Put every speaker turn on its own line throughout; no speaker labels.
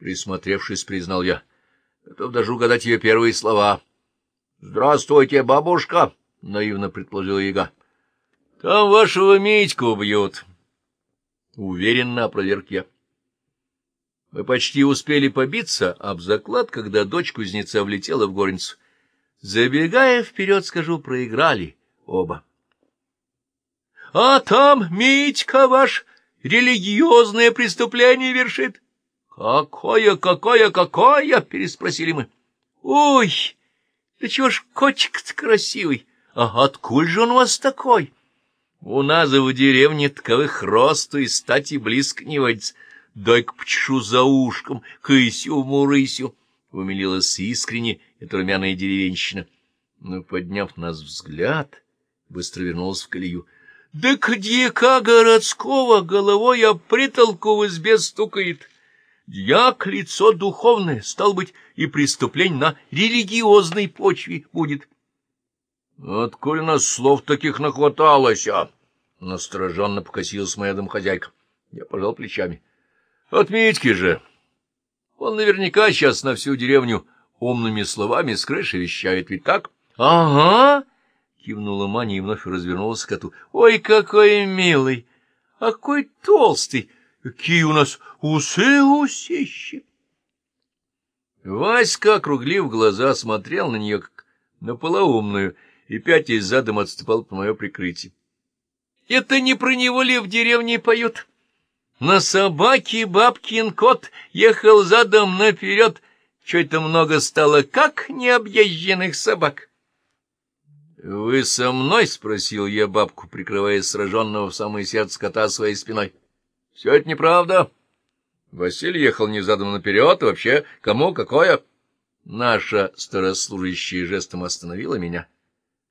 Присмотревшись, признал я. Готов даже угадать ее первые слова. — Здравствуйте, бабушка! — наивно предположила яга. — Там вашего Митьку убьют. Уверенно опроверг я. Мы почти успели побиться об заклад, когда дочь кузнеца влетела в горницу. Забегая вперед, скажу, проиграли оба. — А там Митька ваш религиозное преступление вершит. — Какое, какое, какое? — переспросили мы. — Ой, да чего ж котик-то красивый! А откуль же он у вас такой? У нас в деревне таковых росту и стати близко не водится. Дай-ка почешу за ушком, кысю-мурысю, — умилилась искренне эта румяная деревенщина. Но, подняв нас взгляд, быстро вернулась в колею. — Да дьяка городского головой об притолку в избе стукает. Дьяк — лицо духовное, стал быть, и преступление на религиозной почве будет. — Отколь нас слов таких нахваталось, а? — настороженно покосилась моя домохозяйка. Я пожал плечами. — От Митьки же. Он наверняка сейчас на всю деревню умными словами с крыши вещает, ведь так? — Ага! — кивнула Маня и вновь развернулась к коту. — Ой, какой милый! А какой толстый! Какие у нас усы-усищи! Васька, округлив глаза, смотрел на нее, как на полоумную, и пятясь задом отступал по мое прикрытие. — Это не про него ли в деревне поют? На собаке бабкин кот ехал задом наперед, что это много стало, как необъезженных собак. — Вы со мной? — спросил я бабку, прикрывая сраженного в самое сердце кота своей спиной. — Все это неправда. Василий ехал не задом наперед, вообще кому какое? Наша старослужащая жестом остановила меня.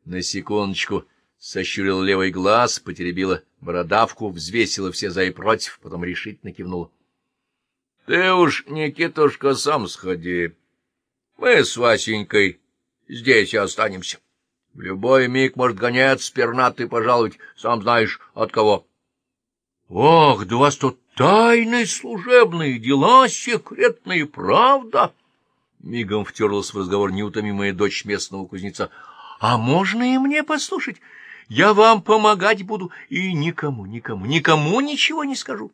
На секундочку сощурил левый глаз, потеребила бородавку, взвесила все за и против, потом решительно кивнула. — Ты уж, Никитушка, сам сходи. Мы с Васенькой здесь и останемся. В любой миг может гонец пернатый пожаловать, сам знаешь, от кого. — Ох, да у вас тут тайные служебные дела, секретные, правда? Мигом втерлась в разговор неутомимая дочь местного кузнеца. — А можно и мне послушать? Я вам помогать буду и никому, никому, никому ничего не скажу.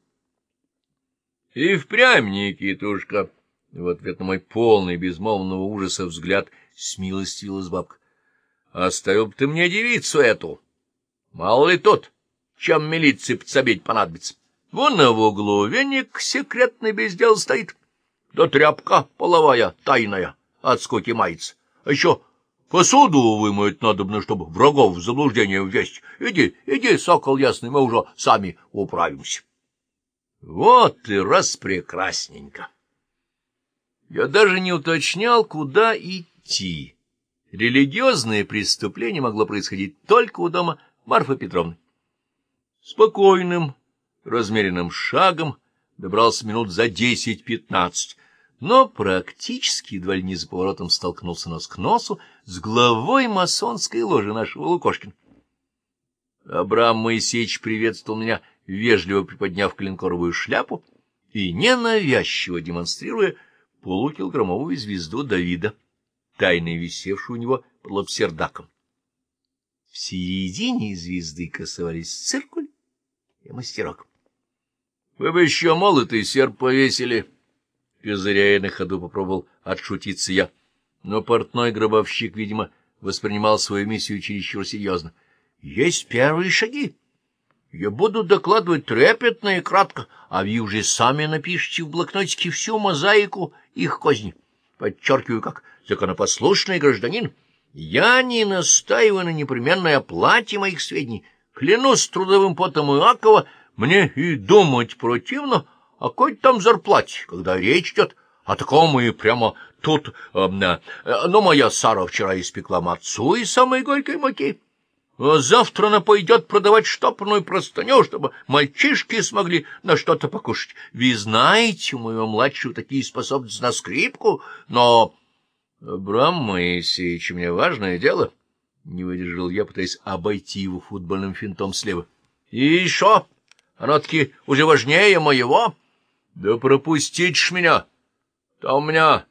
— И впрямь, Никитушка, — в ответ на мой полный безмолвного ужаса взгляд смилостивилась бабка. — Оставил бы ты мне девицу эту. Мало ли тот, чем милиции подсобить понадобится. Вон в углу веник секретный без дела стоит. Да тряпка половая, тайная, от скуки мается. А еще посуду вымоет надобно, чтобы врагов в заблуждение ввести. Иди, иди, сокол ясный, мы уже сами управимся. Вот и распрекрасненько. Я даже не уточнял, куда идти. Религиозное преступление могло происходить только у дома Марфы Петровны. Спокойным, размеренным шагом добрался минут за десять-пятнадцать, но практически едва ли не за поворотом столкнулся нос к носу с главой масонской ложи нашего Лукошкина. Абрам Моисеевич приветствовал меня, вежливо приподняв клинкоровую шляпу и ненавязчиво демонстрируя полукилограммовую звезду Давида, тайно висевшую у него под лапсердаком. В середине звезды красовались циркуль и мастерок. — Вы бы еще молотый серп повесили. Козыряя на ходу попробовал отшутиться я. Но портной гробовщик, видимо, воспринимал свою миссию чересчур серьезно. — Есть первые шаги. Я буду докладывать трепетно и кратко, а вы уже сами напишите в блокнотике всю мозаику их козни. Подчеркиваю, как законопослушный гражданин, я не настаиваю на непременной оплате моих сведений. Клянусь трудовым потом Иакова, мне и думать противно о какой там зарплате, когда речь идет о таком и прямо тут... Э, э, но моя Сара вчера испекла мацу из самой горькой муки. А завтра она пойдет продавать штопорную простыню, чтобы мальчишки смогли на что-то покушать. Вы знаете, у моего младшего такие способности на скрипку, но... Абрам Моисеевич, меня важное дело. Не выдержал я, пытаясь обойти его футбольным финтом слева. — И еще... Оно таки уже важнее моего. Да пропустить ж меня. Там у меня